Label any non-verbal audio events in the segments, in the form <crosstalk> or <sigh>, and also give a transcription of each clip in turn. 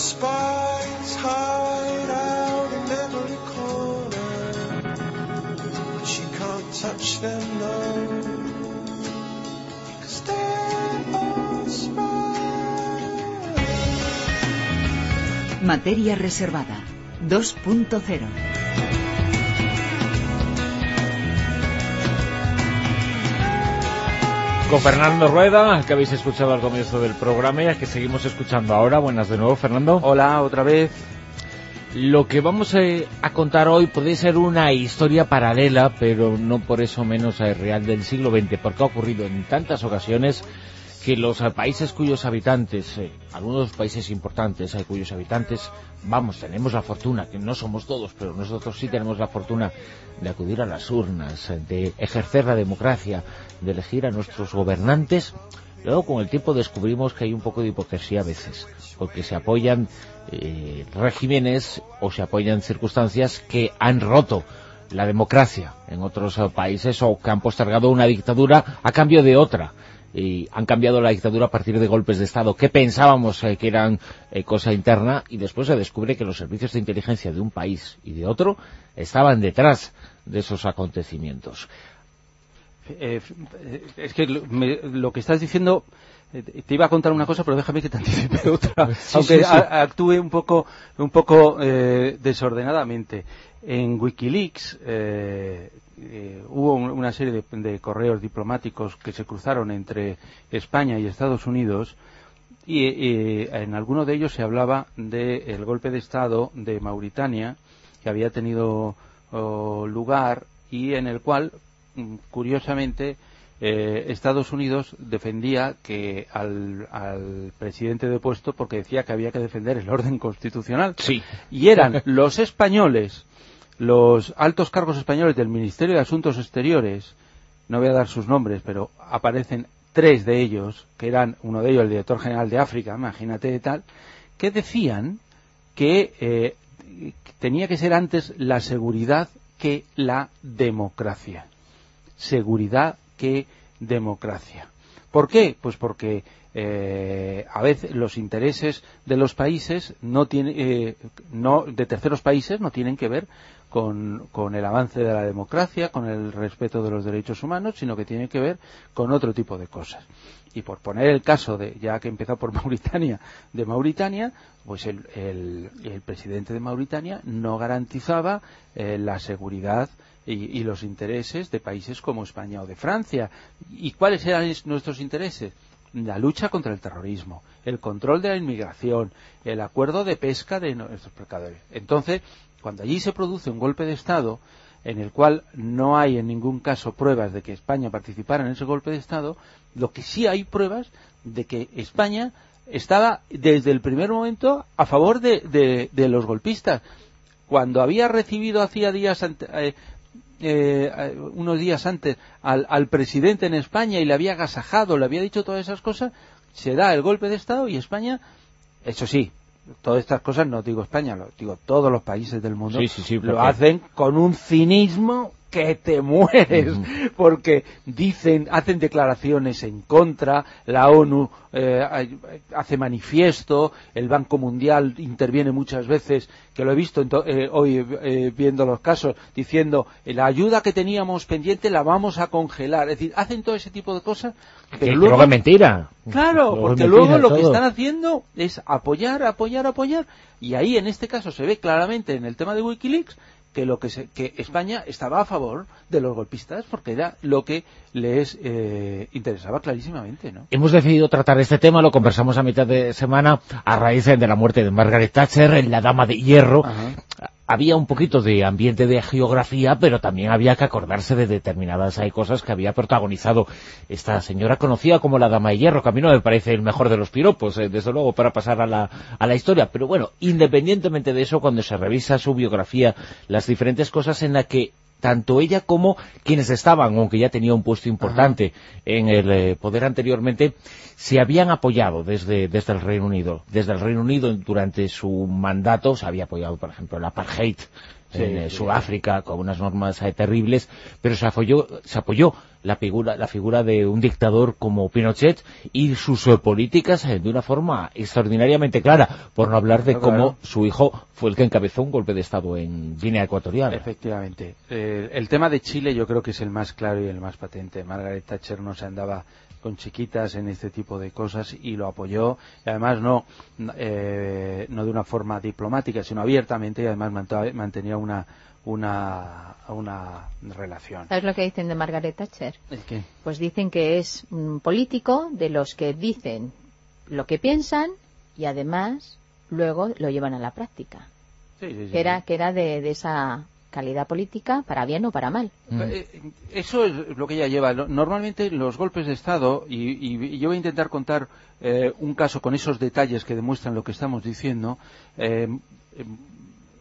spies hide out in every corner. She can't touch them. Materia reservada 2.0 Con Fernando Rueda, que habéis escuchado al comienzo del programa y al que seguimos escuchando ahora. Buenas de nuevo, Fernando. Hola, otra vez. Lo que vamos a contar hoy puede ser una historia paralela, pero no por eso menos real del siglo XX, porque ha ocurrido en tantas ocasiones que los eh, países cuyos habitantes, eh, algunos países importantes, hay cuyos habitantes, vamos, tenemos la fortuna, que no somos todos, pero nosotros sí tenemos la fortuna de acudir a las urnas, eh, de ejercer la democracia, de elegir a nuestros gobernantes, luego con el tiempo descubrimos que hay un poco de hipocresía a veces, porque se apoyan eh, regímenes o se apoyan circunstancias que han roto la democracia en otros eh, países o que han postergado una dictadura a cambio de otra y han cambiado la dictadura a partir de golpes de Estado que pensábamos eh, que eran eh, cosa interna y después se descubre que los servicios de inteligencia de un país y de otro estaban detrás de esos acontecimientos. Eh, es que lo, me- lo que estás diciendo, te iba a contar una cosa, pero déjame que te <laughs> anticipe otra, Sí, aunque sí, sí. a- actúe un poco, un poco desordenadamente. En Wikileaks eh, hubo un- una serie de, de correos diplomáticos que se cruzaron entre España y Estados Unidos y eh, en alguno de ellos se hablaba del golpe de Estado de Mauritania que había tenido oh, lugar y en el cual, mm, curiosamente, eh, Estados Unidos defendía que al, al presidente depuesto porque decía que había que defender el orden constitucional. Sí. Y eran los españoles, los altos cargos españoles del Ministerio de Asuntos Exteriores, no voy a dar sus nombres, pero aparecen tres de ellos, que eran uno de ellos el director general de África, imagínate tal, que decían que eh, tenía que ser antes la seguridad que la democracia. Seguridad que democracia. ¿Por qué? Pues porque eh, a veces los intereses de los países no tienen, eh, no, de terceros países no tienen que ver con, con el avance de la democracia, con el respeto de los derechos humanos, sino que tienen que ver con otro tipo de cosas. Y por poner el caso de, ya que empezó por <laughs> Mauritania, de Mauritania, pues el, el- presidente de Mauritania no garantizaba eh, la seguridad y, y los intereses de países como España o de Francia. ¿Y cuáles eran es- nuestros intereses? La lucha contra el terrorismo, el control de la inmigración, el acuerdo de pesca de nuestros pescadores. Entonces, cuando allí se produce un golpe de Estado, en el cual no hay en ningún caso pruebas de que España participara en ese golpe de Estado, lo que sí hay pruebas de que España estaba desde el primer momento a favor de, los golpistas. Cuando había recibido hacía días ante- eh, eh, unos días antes al, al presidente en España y le había agasajado, le había dicho todas esas cosas, se da el golpe de Estado y España, eso sí, todas estas cosas no digo España, lo digo todos los países del mundo, Sí, sí, sí, lo hacen con un cinismo que te mueres, porque dicen, hacen declaraciones en contra, la ONU eh, hace manifiesto, el Banco Mundial interviene muchas veces, que lo he visto eh, hoy eh, viendo los casos, diciendo eh, la ayuda que teníamos pendiente la vamos a congelar, es decir, hacen todo ese tipo de cosas, Que pero luego luego es mentira. Claro, Luego porque mentira luego lo que están haciendo es apoyar, apoyar, apoyar. Y ahí, en este caso, se ve claramente en el tema de Wikileaks que lo que, se- que España estaba a favor de los golpistas porque era lo que les eh, interesaba clarísimamente, ¿no? Hemos decidido tratar este tema, lo conversamos a mitad de semana a raíz de la muerte de Margaret Thatcher, en la Dama de Hierro. Había un poquito de ambiente de geografía, pero también había que acordarse de determinadas hay cosas que había protagonizado esta señora conocida como la Dama de Hierro, que a mí no me parece el mejor de los piropos, eh, desde luego, para pasar a la, a la historia. Pero bueno, independientemente de eso, cuando se revisa su biografía, las diferentes cosas en las que tanto ella como quienes estaban, aunque ya tenía un puesto importante en el eh, poder anteriormente, se habían apoyado desde, desde el Reino Unido. Desde el Reino Unido, durante su mandato, se había apoyado, por ejemplo, el apartheid en Sí, eh, sí, Sudáfrica con unas normas eh, terribles, pero se apoyó, se apoyó la figura, la figura de un dictador como Pinochet y sus eh, políticas eh, de una forma extraordinariamente clara, por no hablar de cómo su hijo fue el que encabezó un golpe de Estado en Guinea Ecuatorial. Efectivamente. Eh, el tema de Chile yo creo que es el más claro y el más patente. Margaret Thatcher no se andaba con chiquitas en este tipo de cosas y lo apoyó y además no eh, no de una forma diplomática sino abiertamente y además mant- mantenía una una una relación ¿Sabes lo que dicen de Margaret Thatcher? ¿El qué? Pues dicen que es un político de los que dicen lo que piensan y además luego lo llevan a la práctica. Sí, sí, sí, Que era, que era de, de esa calidad política, para bien o para mal. Mm. Eh, Eso es lo que ella lleva. Normalmente los golpes de Estado, y, y- yo voy a intentar contar eh, un caso con esos detalles que demuestran lo que estamos diciendo, eh, eh,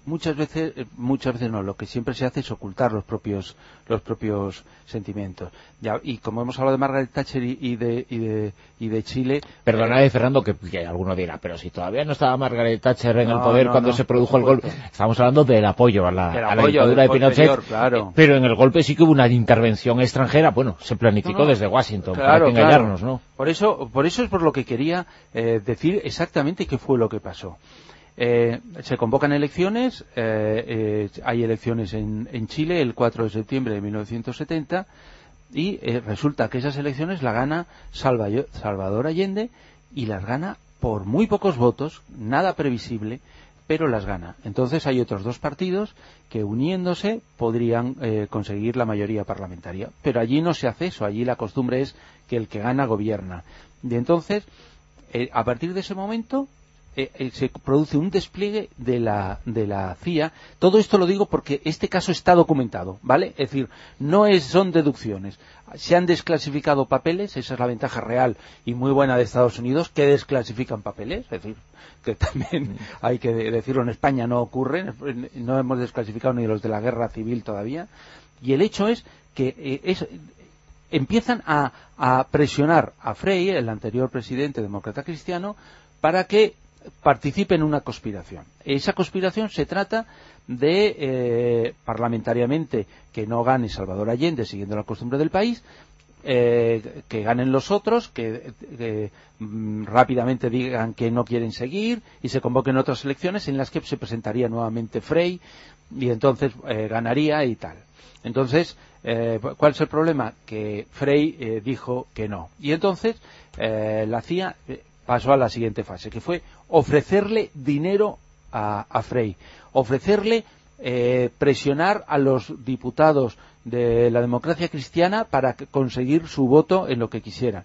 muchas veces, eh, muchas veces no, lo que siempre se hace es ocultar los propios, los propios sentimientos. Ya, y como hemos hablado de Margaret Thatcher y, y de, y, de, y de Chile... Perdona, eh, eh, Fernando, que, que alguno dirá, pero si todavía no estaba Margaret Thatcher en el poder no, cuando no, se produjo el golpe, estamos hablando del apoyo a la, Del a la apoyo, dictadura de Pinochet, claro. eh, pero en el golpe sí que hubo una intervención extranjera, bueno, se planificó desde Washington, para Claro, que claro. engañarnos, ¿no? Por eso, por eso es por lo que quería eh, decir exactamente qué fue lo que pasó. Eh, se convocan elecciones, eh, eh, hay elecciones en, en Chile el 4 de septiembre de 1970 y eh, resulta que esas elecciones la gana Salva- Salvador Allende y las gana por muy pocos votos, nada previsible, pero las gana. Entonces hay otros dos partidos que uniéndose podrían conseguir la mayoría parlamentaria. Pero allí no se hace eso, allí la costumbre es que el que gana gobierna. Y entonces, a partir de ese momento, eh, eh, se produce un despliegue de la, de la CIA. Todo esto lo digo porque este caso está documentado, ¿vale? Es decir, no es, son deducciones. Se han desclasificado papeles, esa es la ventaja real y muy buena de Estados Unidos, que desclasifican papeles, es decir, que también hay que de- decirlo, en España no ocurre, no hemos desclasificado ni los de la guerra civil todavía, y el hecho es que eh, es, empiezan a, a presionar a Frey, el anterior presidente demócrata cristiano, para que participe en una conspiración. Esa conspiración se trata de, eh, parlamentariamente, que no gane Salvador Allende siguiendo la costumbre del país, eh, que ganen los otros, que, mm, rápidamente digan que no quieren seguir y se convoquen otras elecciones en las que se presentaría nuevamente Frey y entonces eh, ganaría y tal. Entonces, eh, ¿cuál es el problema? Que Frey dijo que no. Y entonces la CIA pasó a la siguiente fase, que fue ofrecerle dinero a, Frey, ofrecerle eh, presionar a los diputados de la democracia cristiana para conseguir su voto en lo que quisieran.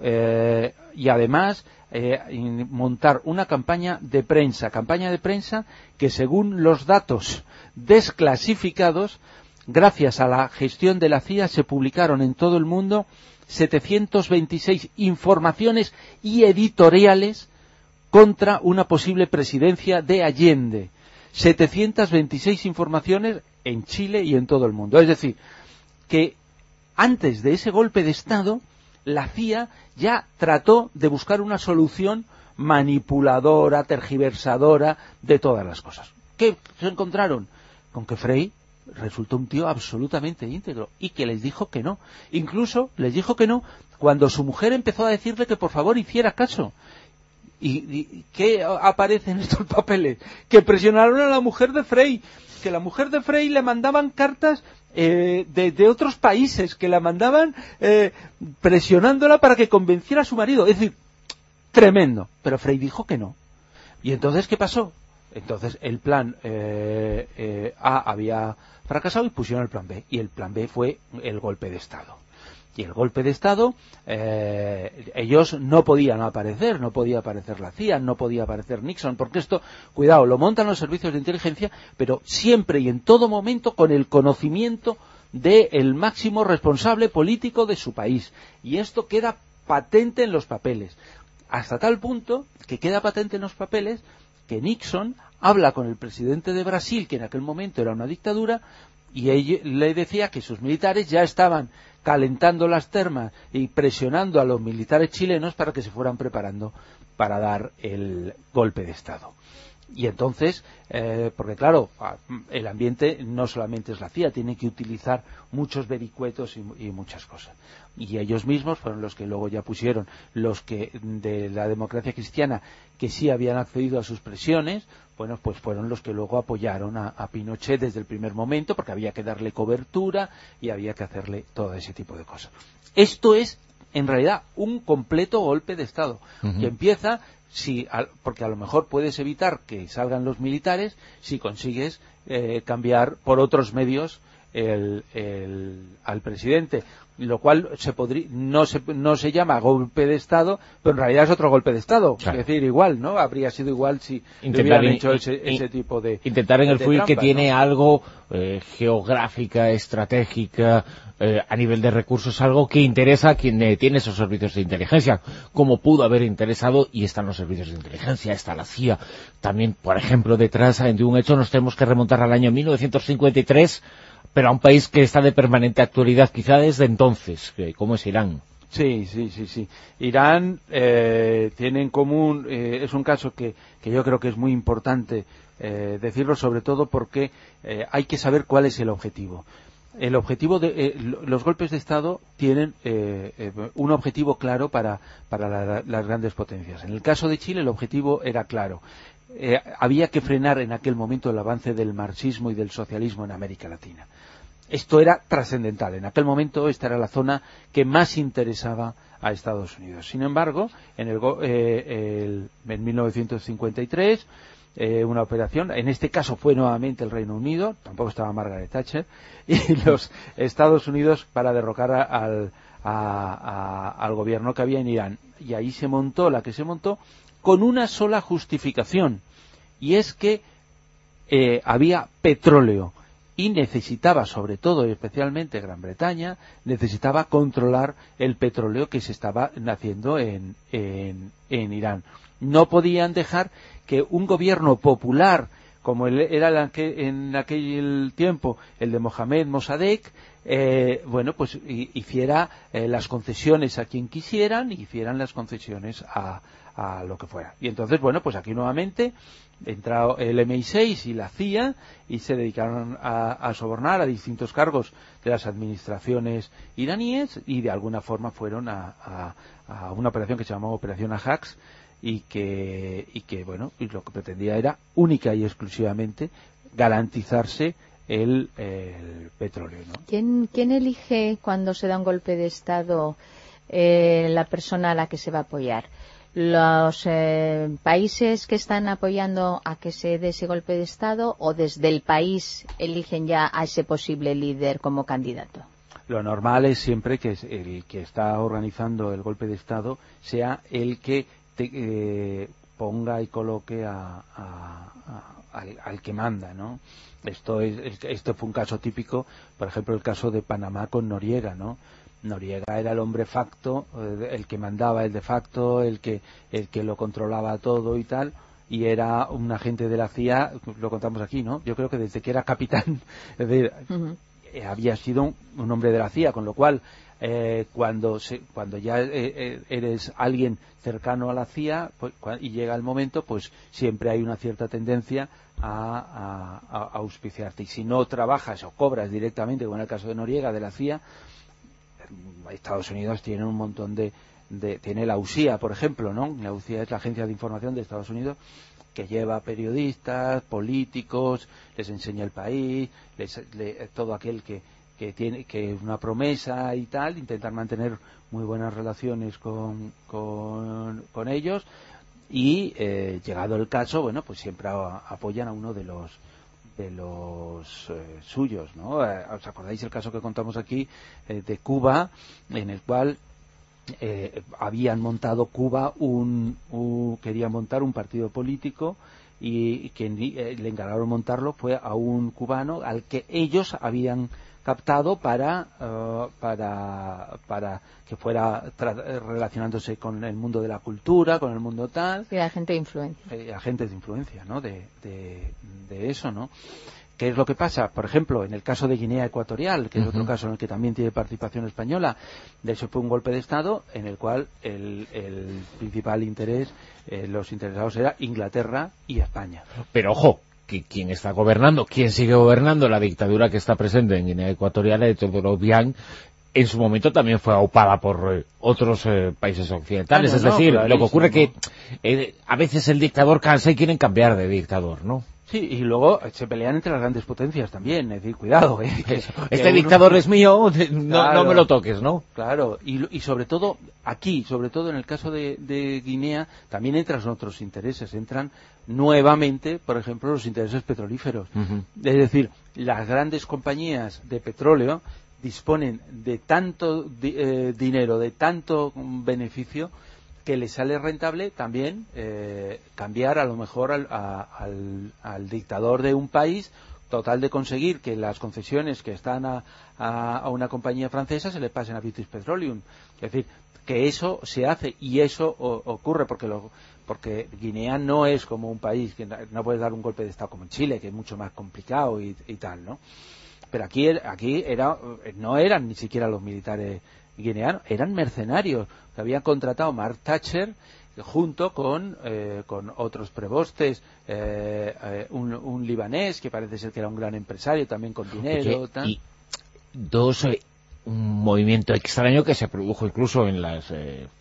Eh, y además eh, montar una campaña de prensa, campaña de prensa que según los datos desclasificados, gracias a la gestión de la CIA, se publicaron en todo el mundo 726 informaciones y editoriales contra una posible presidencia de Allende. 726 informaciones en Chile y en todo el mundo. Es decir, que antes de ese golpe de Estado, la CIA ya trató de buscar una solución manipuladora, tergiversadora de todas las cosas. ¿Qué se encontraron? Con que Frey resultó un tío absolutamente íntegro y que les dijo que no. Incluso les dijo que no cuando su mujer empezó a decirle que por favor hiciera caso. ¿Y, qué aparece en estos <laughs> papeles? Que presionaron a la mujer de Frey, que la mujer de Frey le mandaban cartas eh, de, de otros países, que la mandaban eh, presionándola para que convenciera a su marido. Es decir, tremendo. Pero Frey dijo que no. ¿Y entonces qué pasó? Entonces el plan eh, eh, A había fracasado y pusieron el plan B. Y el plan B fue el golpe de Estado. Y el golpe de Estado, eh, ellos no podían aparecer, no podía aparecer la CIA, no podía aparecer Nixon, porque esto, cuidado, lo montan los servicios de inteligencia, pero siempre y en todo momento con el conocimiento del máximo responsable político de su país. Y esto queda patente en los papeles. Hasta tal punto que queda patente en los papeles que Nixon habla con el presidente de Brasil, que en aquel momento era una dictadura, y ella- le decía que sus militares ya estaban calentando las termas y presionando a los militares chilenos para que se fueran preparando para dar el golpe de Estado. Y entonces, eh, porque claro, a- el ambiente no solamente es la CIA, tiene que utilizar muchos vericuetos y, y muchas cosas. Y ellos mismos fueron los que luego ya pusieron, los que de la democracia cristiana, que sí habían accedido a sus presiones, bueno, pues fueron los que luego apoyaron a, a Pinochet desde el primer momento, porque había que darle cobertura y había que hacerle todo ese tipo de cosas. Esto es, en realidad, un completo golpe de Estado, que empieza si al- porque a lo mejor puedes evitar que salgan los militares si consigues eh, cambiar por otros medios el- el- al presidente lo cual se podría no se no se llama golpe de estado pero en realidad es otro golpe de estado Claro. es decir igual no habría sido igual si hubieran hecho ese, in- ese tipo de intentar en el FUI que tiene ¿no? algo eh, geográfica, estratégica, eh, a nivel de recursos, algo que interesa a quien eh, tiene esos servicios de inteligencia, como pudo haber interesado, y están los servicios de inteligencia, está la CIA. También, por ejemplo, detrás de un hecho nos tenemos que remontar al año 1953, pero a un país que está de permanente actualidad, quizá desde entonces, como es Irán. Sí, sí, sí, sí. Irán eh, tiene en común, eh, es un caso que, que yo creo que es muy importante eh, decirlo, sobre todo porque eh, hay que saber cuál es el objetivo. El objetivo de eh, lo- los golpes de Estado tienen eh, eh, un objetivo claro para, para la- las grandes potencias. En el caso de Chile el objetivo era claro. Eh, había que frenar en aquel momento el avance del marxismo y del socialismo en América Latina esto era trascendental. En aquel momento esta era la zona que más interesaba a Estados Unidos. Sin embargo, en, el, eh, el- en 1953, eh, una operación, en este caso fue nuevamente el Reino Unido, tampoco estaba Margaret Thatcher, <laughs> y los Estados Unidos para derrocar al, a- al gobierno que había en Irán. Y ahí se montó la que se montó con una sola justificación, y es que eh, había petróleo y necesitaba, sobre todo y especialmente Gran Bretaña, necesitaba controlar el petróleo que se estaba naciendo en, en, en Irán. No podían dejar que un gobierno popular como era en aquel tiempo el de Mohamed Mossadegh, eh, bueno, pues hi- hiciera eh, las concesiones a quien quisieran y hicieran las concesiones a, a lo que fuera. Y entonces, bueno, pues aquí nuevamente entró el MI6 y la CIA y se dedicaron a, sobornar a distintos cargos de las administraciones iraníes y de alguna forma fueron a, a- a una operación que se llamó Operación Ajax y que, y que bueno, y lo que pretendía era única y exclusivamente garantizarse el, el petróleo, ¿no? ¿Quién, quién elige cuando se da un golpe de Estado eh, la persona a la que se va a apoyar? ¿Los eh, países que están apoyando a que se dé ese golpe de Estado o desde el país eligen ya a ese posible líder como candidato? Lo normal es siempre que el que está organizando el golpe de Estado sea el que eh, ponga y coloque a- a- a- al, al que manda, ¿no? Esto es, es- esto fue un caso típico, por ejemplo, el caso de Panamá con Noriega, ¿no? Noriega era el hombre facto, eh, el que mandaba el de facto, el que, el que lo controlaba todo y tal, y era un agente de la CIA, lo contamos aquí, ¿no? Yo creo que desde que era capitán, <laughs> es decir, eh, había sido un, un hombre de la CIA, con lo cual eh, cuando se- cuando ya eh, eh, eres alguien cercano a la CIA pues, y llega el momento, pues siempre hay una cierta tendencia a, auspiciarte. Y si no trabajas o cobras directamente, como en el caso de Noriega, de la CIA, eh, Estados Unidos tiene un montón de, de- tiene la USIA, por ejemplo, ¿no? La USIA es la agencia de información de Estados Unidos que lleva periodistas, políticos, les enseña el país, les- le- todo aquel que, que tiene que es una promesa y tal, intentar mantener muy buenas relaciones con, con, ellos y eh, llegado el caso, bueno, pues siempre a- apoyan a uno de los de los eh, suyos, ¿no? Eh, ¿Os acordáis el caso que contamos aquí de Cuba, en el cual eh, habían montado Cuba un, un- querían montar un partido político y quien le encargaron montarlo fue a un cubano al que ellos habían captado para eh, para para que fuera tra- relacionándose con el mundo de la cultura con el mundo tal Sí, la gente de influencia. eh, agentes de influencia, ¿no? De, de, de eso, ¿no? ¿Qué es lo que pasa? Por ejemplo, en el caso de Guinea Ecuatorial, que es otro caso en el que también tiene participación española, de eso fue un golpe de Estado en el cual el, el principal interés eh, los interesados era Inglaterra y España. Pero ojo, que quien está gobernando, quien sigue gobernando la dictadura que está presente en Guinea Ecuatorial, de Teodoro Bian, en su momento también fue aupada por eh, otros eh, países occidentales. Ah, no, es no, decir, lo que ocurre que eh, a veces el dictador cansa y quieren cambiar de dictador, ¿no? Sí, y luego se pelean entre las grandes potencias también, es decir, cuidado. ¿eh? Que- que Este uno- dictador es mío, <laughs> no, Claro. no me lo toques, ¿no? Claro, y, y sobre todo aquí, sobre todo en el caso de, de Guinea, también entran otros intereses. Entran nuevamente, por ejemplo, los intereses petrolíferos. Es decir, las grandes compañías de petróleo disponen de tanto eh, dinero, de tanto beneficio, que les sale rentable también eh, cambiar a lo mejor al, dictador de un país total de conseguir que las concesiones que están a, una compañía francesa se le pasen a British Petroleum. Es decir, que eso se hace y eso o- ocurre porque lo, porque Guinea no es como un país que no, puedes dar un golpe de estado como en Chile que es mucho más complicado y, y tal, ¿no? Pero aquí aquí era no eran ni siquiera los militares guineanos, eran mercenarios que habían contratado Mark Thatcher junto con, eh, con otros prebostes, eh, eh, un, un libanés que parece ser que era un gran empresario también con dinero. Oye, y dos eh, un movimiento extraño que se produjo incluso en las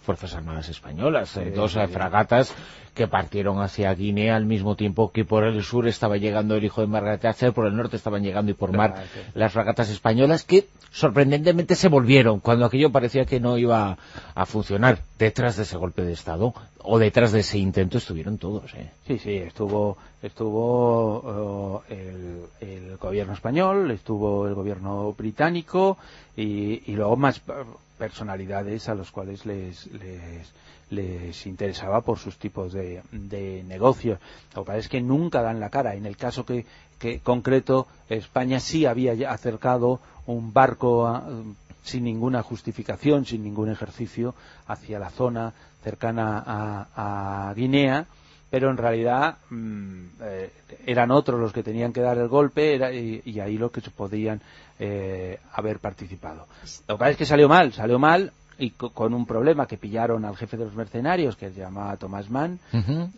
Fuerzas Armadas Españolas, eh, Sí, dos sí. fragatas que partieron hacia Guinea al mismo tiempo que por el sur estaba llegando el hijo de Margaret Thatcher, por el norte estaban llegando y por mar sí. las fragatas españolas que sorprendentemente se volvieron cuando aquello parecía que no iba a funcionar. Detrás de ese golpe de Estado o detrás de ese intento estuvieron todos. ¿eh? Sí, sí, estuvo, estuvo eh, el, el gobierno español, estuvo el gobierno británico y, y luego más personalidades a los cuales les, les, les interesaba por sus tipos de, de negocios. Lo que pasa es que nunca dan la cara. En el caso que, que concreto, España sí había acercado un barco a- sin ninguna justificación, sin ningún ejercicio, hacia la zona cercana a, Guinea, pero en realidad mm, eh, eran otros los que tenían que dar el golpe era- y, y ahí los que se podían eh, haber participado. Lo que pasa es que salió mal, salió mal y co- con un problema que pillaron al jefe de los mercenarios que se llamaba Thomas Mann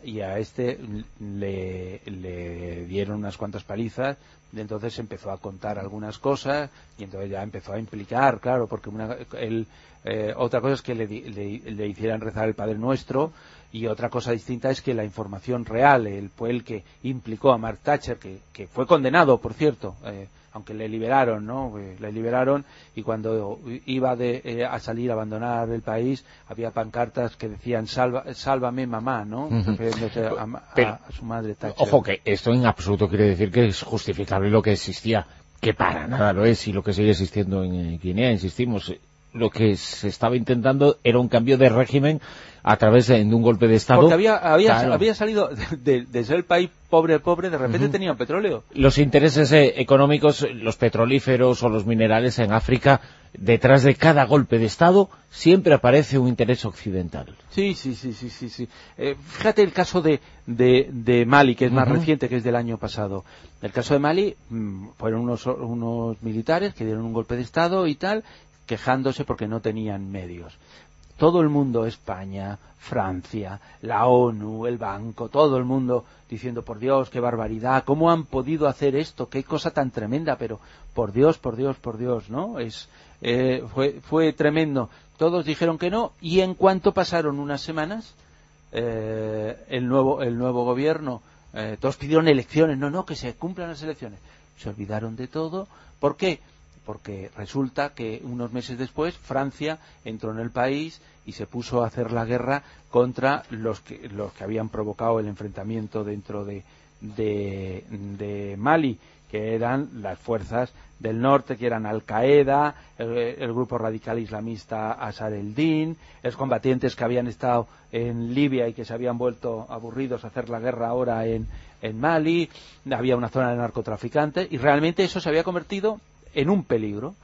y a este le, le dieron unas cuantas palizas y entonces empezó a contar algunas cosas y entonces ya empezó a implicar, claro, porque una, él, eh, otra cosa es que le, le- le hicieran rezar el Padre Nuestro y otra cosa distinta es que la información real, él fue el que implicó a Mark Thatcher, que, que fue condenado, por cierto, eh, aunque le liberaron, ¿no? Eh, Le liberaron y cuando iba de, eh, a salir a abandonar el país había pancartas que decían Salva, sálvame mamá, ¿no? Ujú. Refiriéndose a, Pero- a su madre Thatcher. Ojo, que esto en absoluto quiere decir que es justificable lo que existía, que para nada lo es, y lo que sigue existiendo en eh, Guinea, insistimos. Lo que se estaba intentando era un cambio de régimen a través de, un golpe de Estado. Porque había, había, Claro. había salido de, de ser el país pobre, pobre, de repente Ujú. tenían petróleo. Los intereses eh, económicos, los petrolíferos o los minerales en África, detrás de cada golpe de Estado siempre aparece un interés occidental. Sí, sí, sí, sí, sí. sí. Eh, fíjate el caso de, de, de Mali, que es más reciente, que es del año pasado. El caso de Mali mm, fueron unos, unos militares que dieron un golpe de Estado y tal, quejándose porque no tenían medios. Todo el mundo, España, Francia, la ONU, el banco, todo el mundo diciendo, por Dios, qué barbaridad, ¿cómo han podido hacer esto? Qué cosa tan tremenda, pero por Dios, por Dios, por Dios, ¿no? Es, eh, fue, fue tremendo. Todos dijeron que no y en cuanto pasaron unas semanas, eh, el nuevo el nuevo gobierno eh, todos pidieron elecciones no no que se cumplan las elecciones se olvidaron de todo ¿por qué? Porque resulta que unos meses después Francia entró en el país y se puso a hacer la guerra contra los que los que habían provocado el enfrentamiento dentro de Mali que eran las fuerzas del norte, que eran Al-Qaeda, el grupo radical islamista Asar el-Din, los combatientes que habían estado en Libia y que se habían vuelto aburridos a hacer la guerra ahora en, en Mali, había una zona de narcotraficantes, y realmente eso se había convertido en un peligro.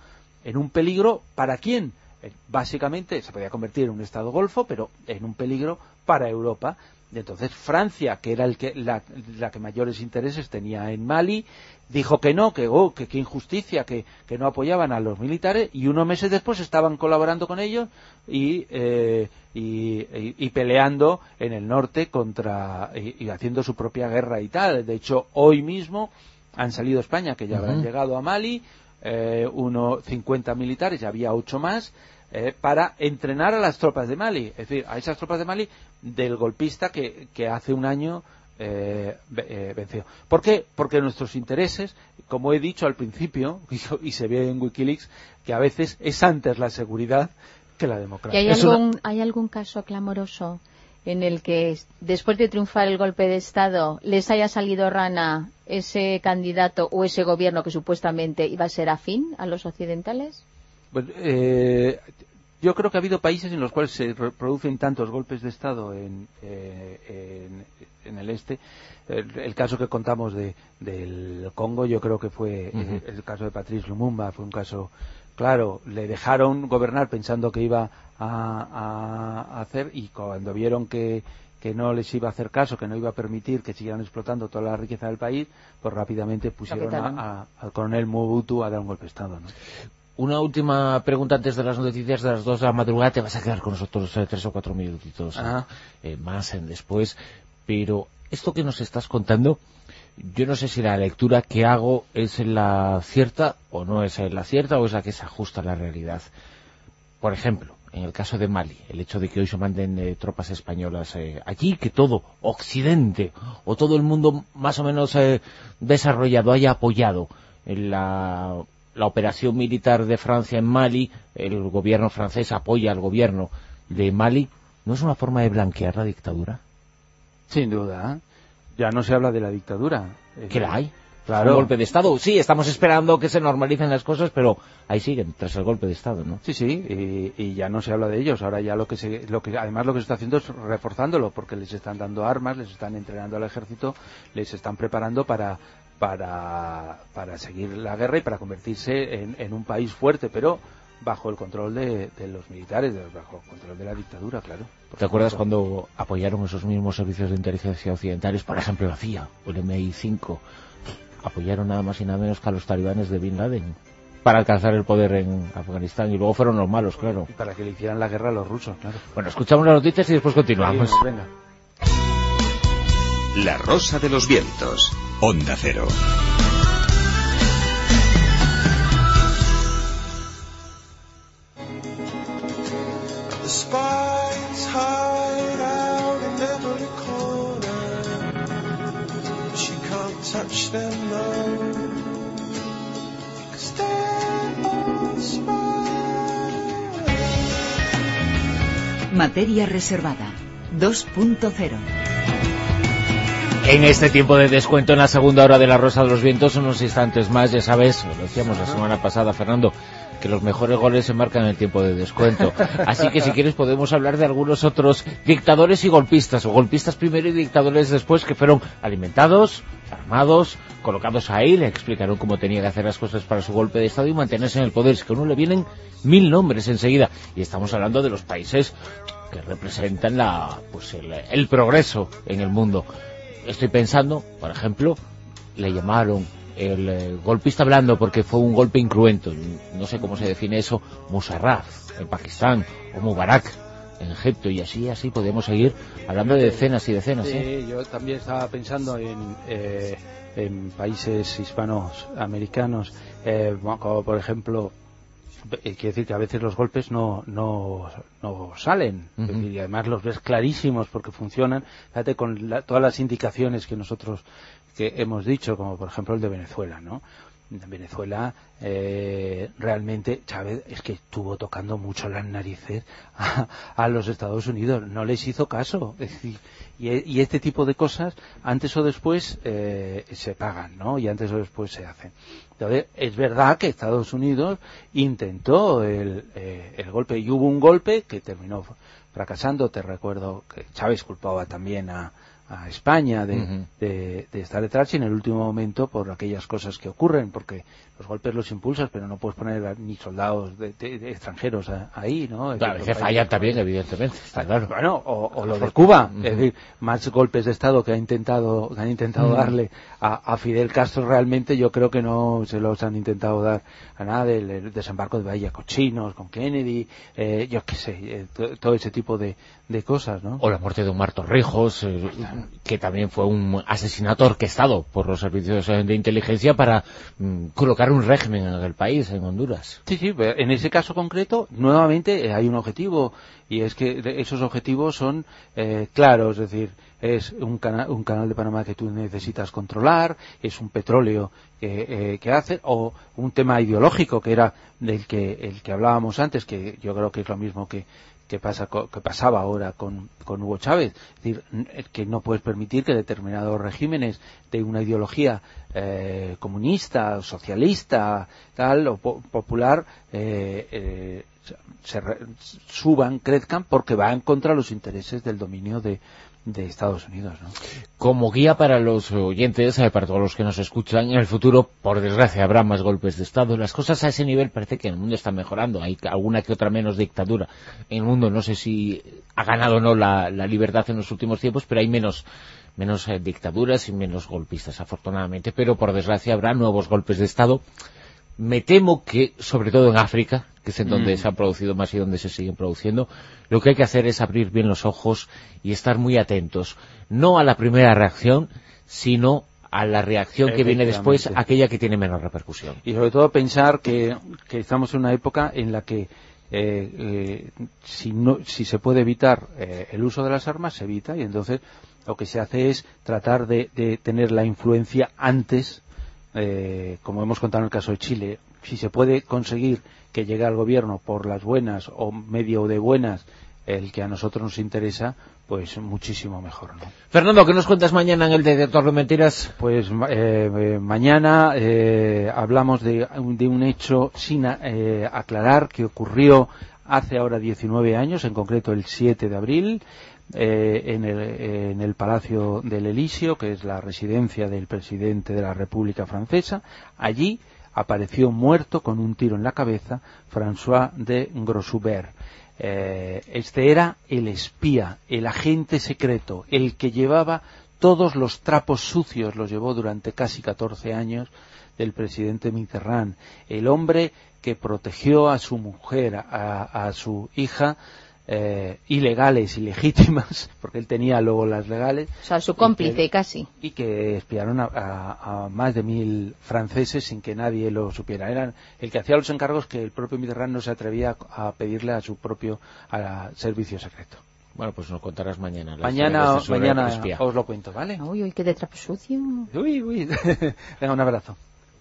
¿En un peligro para quién? Eh, Básicamente se podía convertir en un Estado golfo, pero en un peligro para Europa. Y entonces Francia, que era el que, la, la que mayores intereses tenía en Mali, dijo que no, que oh, que qué injusticia, que, que, no apoyaban a los militares y unos meses después estaban colaborando con ellos y, eh, y, y, peleando en el norte contra y, haciendo su propia guerra y tal. De hecho, hoy mismo han salido a España, que ya habrán llegado a Mali, eh, unos 50 militares, había ocho más, eh, para entrenar a las tropas de Mali, es decir, a esas tropas de Mali del golpista que, que hace un año eh, eh, venció. ¿Por qué? Porque nuestros intereses, como he dicho al principio, <laughs> y, se ve en Wikileaks, que a veces es antes la seguridad que la democracia. ¿Y hay, algún, ¿hay algún caso clamoroso en el que después de triunfar el golpe de Estado les haya salido rana ese candidato o ese gobierno que supuestamente iba a ser afín a los occidentales? eh, yo creo que ha habido países en los cuales se producen tantos golpes de Estado en, eh, en, el este. El, caso que contamos de, del Congo, yo creo que fue el caso de Patrice Lumumba, fue un caso claro. Le dejaron gobernar pensando que iba a, hacer y cuando vieron que, que no les iba a hacer caso, que no iba a permitir que siguieran explotando toda la riqueza del país, pues rápidamente pusieron al coronel Mobutu a dar un golpe de Estado. ¿no? Una última pregunta antes de las noticias de las dos de la madrugada. Te vas a quedar con nosotros eh, tres o cuatro minutitos eh, más en después. Pero esto que nos estás contando, yo no sé si la lectura que hago es la cierta o no es la cierta o es la que se ajusta a la realidad. Por ejemplo, en el caso de Mali, el hecho de que hoy se manden eh, tropas españolas allí, que todo Occidente o todo el mundo más o menos desarrollado haya apoyado la la operación militar de Francia en Mali, el gobierno francés apoya al gobierno de Mali, ¿no es una forma de blanquear la dictadura? Sin duda. ¿eh? Ya no se habla de la dictadura. ¿Que la hay? Claro. Un golpe de Estado. Sí, estamos esperando que se normalicen las cosas, pero ahí siguen, tras el golpe de Estado, ¿no? Sí, sí, y, ya no se habla de ellos. Ahora ya lo que se, lo que, además lo que se está haciendo es reforzándolo, porque les están dando armas, les están entrenando al ejército, les están preparando para, para, para seguir la guerra y para convertirse en, en un país fuerte, pero bajo el control de, los militares, bajo el control de la dictadura, claro. ¿Te acuerdas cuando apoyaron esos mismos servicios de inteligencia occidentales, por ejemplo la CIA o el MI5, apoyaron nada más y nada menos que a los talibanes de Bin Laden para alcanzar el poder en Afganistán y luego fueron los malos, claro. para que le hicieran la guerra a los rusos, claro. Bueno, escuchamos las noticias y después continuamos. venga. La Rosa de los Vientos, Onda Cero. The Materia reservada 2.0 en este tiempo de descuento en la segunda hora de la Rosa de los Vientos, unos instantes más, ya sabes, lo decíamos la semana pasada, Fernando, que los mejores goles se marcan en el tiempo de descuento. Así que si quieres podemos hablar de algunos otros dictadores y golpistas, o golpistas primero y dictadores después, que fueron alimentados, armados, colocados ahí, le explicaron cómo tenía que hacer las cosas para su golpe de Estado y mantenerse en el poder. Es que a uno le vienen mil nombres enseguida. Y estamos hablando de los países que representan la, pues el, el progreso en el mundo estoy pensando, por ejemplo, le llamaron el eh, golpista blando porque fue un golpe incruento, no sé cómo se define eso, Musarraf en Pakistán o Mubarak en Egipto y así, así podemos seguir hablando de decenas y decenas. Sí, ¿eh? yo también estaba pensando en, eh, en países hispanos americanos, como por ejemplo eh, quiere decir que a veces los golpes no, no, no salen y además los ves clarísimos porque funcionan fíjate con todas las indicaciones que nosotros que hemos dicho como por ejemplo el de Venezuela ¿no? en Venezuela eh, realmente Chávez es que estuvo tocando mucho las narices a, los Estados Unidos, no les hizo caso. y, este tipo de cosas, antes o después, eh, se pagan, ¿no? Y antes o después se hacen. Entonces, es verdad que Estados Unidos intentó el, eh, el golpe, y hubo un golpe que terminó fracasando. Te recuerdo que Chávez culpaba también a, a España de, Ujú. de- de estar detrás y en el último momento por aquellas cosas que ocurren, porque los golpes los impulsas, pero no puedes poner ni soldados de, extranjeros a- ahí, ¿no? Es Claro, los fallan también, evidentemente. está claro. Bueno, o, o lo de Cuba, es decir, más golpes de Estado que ha intentado, que han intentado darle a, a Fidel Castro realmente yo creo que no se los han intentado dar a nada del el desembarco de Bahía Cochinos con Kennedy, eh, yo qué sé, eh, to- todo ese tipo de, de cosas, ¿no? O la muerte de Omar Torrijos, eh, que también fue un asesinato orquestado por los servicios eh, de inteligencia para mm, colocar un régimen en el país, en Honduras. Sí, sí, en ese caso concreto, nuevamente eh, hay un objetivo, y es que esos objetivos son eh, claros, es decir, es un, cana- un canal de Panamá que tú necesitas controlar, es un petróleo que, eh, que hace, o un tema ideológico que era del que, el que hablábamos antes, que yo creo que es lo mismo que, que, pasa, que pasaba ahora con, con Hugo Chávez, es decir, es que no puedes permitir que determinados regímenes de una ideología eh, comunista, socialista, tal, o po- popular, eh, eh, se re- suban, crezcan, porque van contra los intereses del dominio de, de Estados Unidos, ¿no? Como guía para los oyentes, eh, para todos los que nos escuchan, en el futuro, por desgracia, habrá más golpes de Estado. Las cosas a ese nivel parece que en el mundo están mejorando. Hay alguna que otra menos dictadura. En el mundo no sé si ha ganado o no la, la libertad en los últimos tiempos, pero hay menos menos eh, dictaduras y menos golpistas, afortunadamente. Pero por desgracia habrá nuevos golpes de Estado. Me temo que, sobre todo en África, que es en donde Mm. se han producido más y donde se siguen produciendo, lo que hay que hacer es abrir bien los ojos y estar muy atentos, no a la primera reacción, sino a la reacción que viene después, aquella que tiene menos repercusión. Y sobre todo pensar que, que estamos en una época en la que eh, eh, si, no, si se puede evitar eh, el uso de las armas, se evita y entonces lo que se hace es tratar de, de tener la influencia antes, eh, como hemos contado en el caso de Chile, si se puede conseguir que llegue al gobierno por las buenas o medio de buenas el que a nosotros nos interesa, pues muchísimo mejor, ¿no? Fernando, ¿qué nos cuentas mañana en el detector de mentiras? Pues eh, eh, mañana eh, hablamos de, un- de un hecho sin eh, aclarar que ocurrió hace ahora 19 años, en concreto el 7 de abril, eh, en, el, en el Palacio del Elíseo, que es la residencia del presidente de la República Francesa. Allí apareció muerto con un tiro en la cabeza François de Grossubert. Eh, este era el espía, el agente secreto, el que llevaba todos los trapos sucios, los llevó durante casi 14 años del presidente Mitterrand, el hombre que protegió a su mujer, a su hija, eh, ilegales, ilegítimas, <laughs> porque él tenía luego las legales, O sea, su Y cómplice que- casi. y que espiaron a, a- a más de mil franceses sin que nadie lo supiera. Eran el que hacía los encargos que el propio Mitterrand no se atrevía a pedirle a su propio a servicio secreto. Bueno, pues nos contarás mañana. Mañana, este mañana espía. os lo cuento, ¿vale? Uy, uy, qué de trapo sucio. Uy, uy. <laughs> Venga, un abrazo.